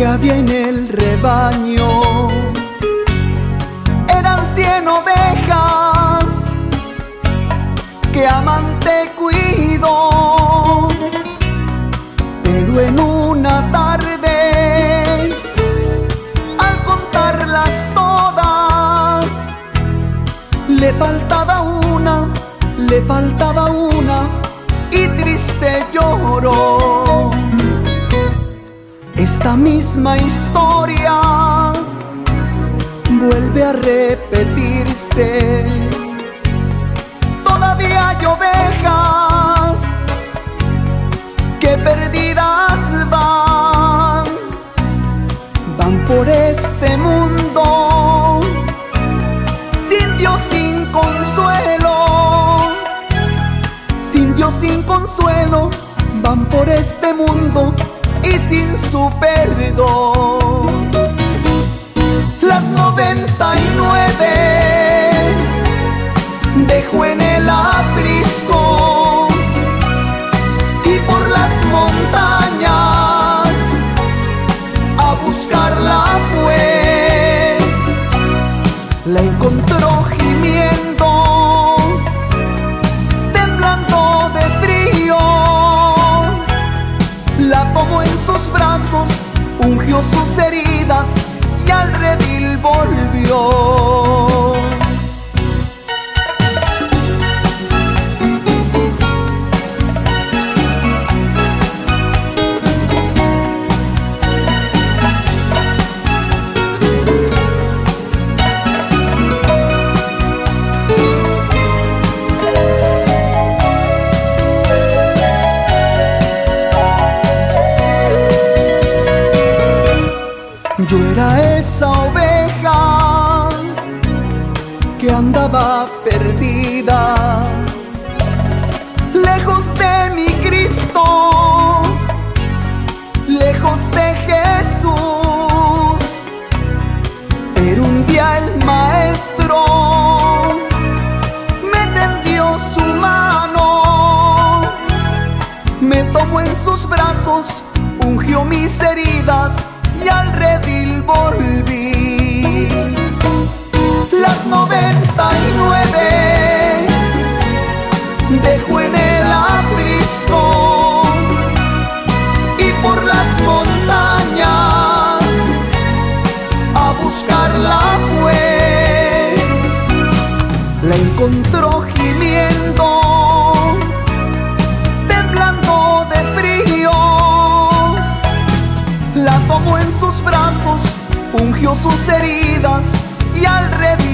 que había en el rebaño. Eran cien ovejas que amante cuido, pero en una tarde, al contarlas todas, le faltaba una, le faltaba una y triste lloró. Esta misma historia vuelve a repetirse. Todavía hay ovejas que perdidas van, van por este mundo sin Dios, sin consuelo, sin Dios, sin consuelo, van por este mundo y sin su perdón. Sus brazos, ungió sus heridas y al redil volvió. Yo era esa oveja que andaba perdida, lejos de mi Cristo, lejos de Jesús. Pero un día el maestro me tendió su mano, me tomó en sus brazos, La encontró gimiendo, temblando de frío. La tomó en sus brazos, ungió sus heridas y al redil